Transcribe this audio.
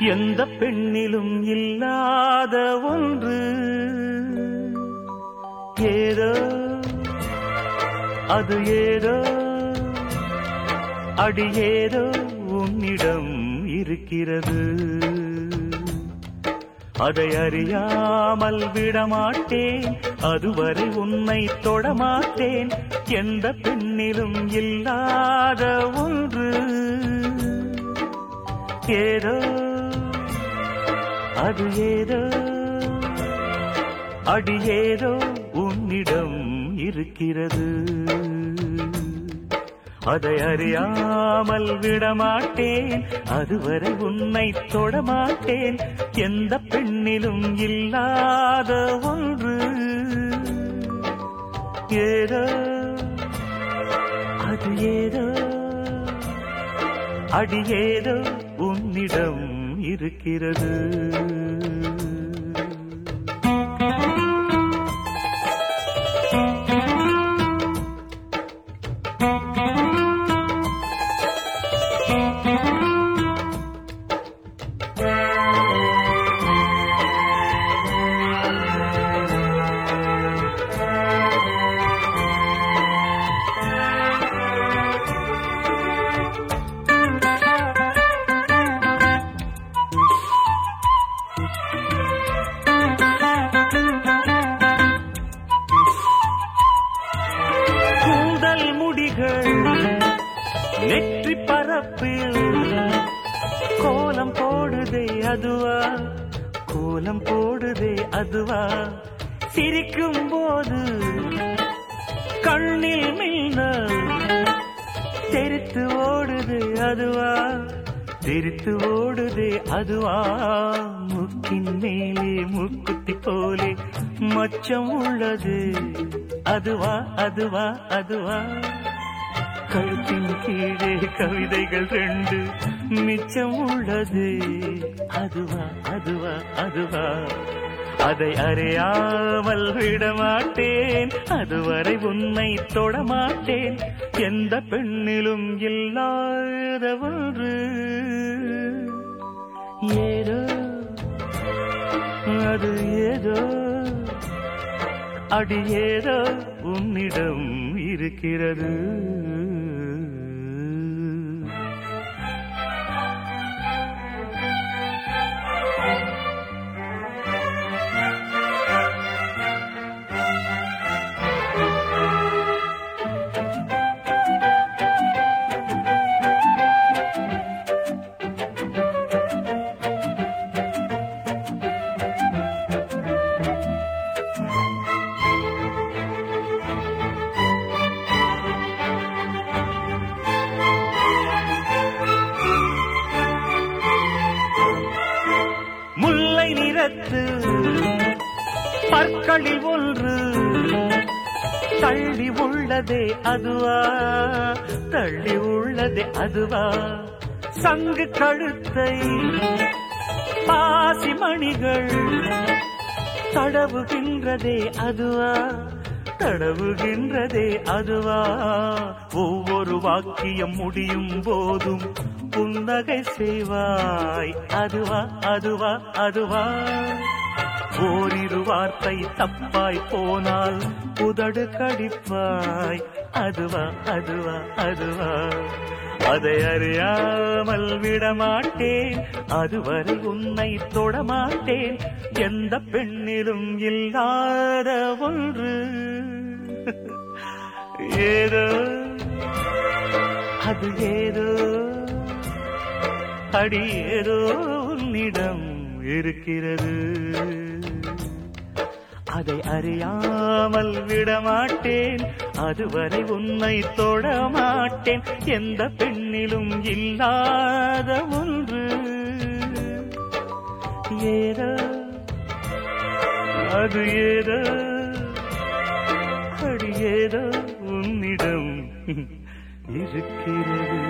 எந்த பெண்ணிலும் இல்லாத ஒன்று. ஏதோ அது ஏதோ அடி ஏதோ உன்னிடம் இருக்கிறது. அதை அறியாமல் விடமாட்டேன் அதுவரை உன்னை தொடமாட்டேன். எந்த பெண்ணிலும் இல்லாத ஒன்று. ஏதோ அது ஏதோ அடியேதோ உன்னிடம் இருக்கிறது. அதை அறியாமல் விடமாட்டேன் அதுவரை உன்னை தொடமாட்டேன். எந்த பெண்ணிலும் இல்லாத ஒன்று. ஏதோ அது ஏதோ அடியேதோ இருக்கிறது. thank you முடிகள் நெற்றி பரப்பில் கோலம் போடுதே அதுவா? கோலம் போடுதே அதுவா? சிரிக்கும் போது கண்ணில் மின்னல் தெரித்து ஓடுது அதுவா? தெரித்து ஓடுதே அதுவா? முக்கின் மேலே முக்குத்தி போலே மச்சம் உள்ளது. அதுவா அதுவா அதுவா? கழுத்தின் கீழே கவிதைகள் ரெண்டு மிச்சம் உள்ளது. அதுவா அதுவா அதுவா. அதை அறியாமல் விடமாட்டேன். அதுவரை உன்னை தொடமாட்டேன். எந்த பெண்ணிலும் இல்லாத ஒன்று ஏதோ அது ஏதோ அடி ஏதோ உன்னிடம் இருக்கிறது. முல்லை நிறத்து பற்களில் ஒன்று தள்ளி உள்ளதே அதுவா? தள்ளி உள்ளதே அதுவா? சங்கு கழுத்தை பாசி மணிகள் தடவுகின்றதே அதுவா? தடவுகின்றதே அதுவா? ஒவ்வொரு வாக்கியம் முடியும் போதும் புன்னகை செய்வாய். அதுவா அதுவா அதுவா? ஓரிரு வார்த்தை தப்பாய் போனால் உதடு கடிப்பாய். அதுவா அதுவா அதுவா? அதை அறியாமல் விடமாட்டேன். அதுவரை உன்னை தொடமாட்டேன். எந்த பெண்ணிலும் இல்லாத ஒன்று. ஏதோ அது ஏதோ அடி ஏதோ உன்னிடம் இருக்கிறது. அதை அறியாமல் விடமாட்டேன். அதுவரை உன்னை தொடமாட்டேன். எந்த பெண்ணிலும் இல்லாத ஒன்று. ஏதோ அது ஏதோ அடி ஏதோ உன்னிடம் இருக்கிறது.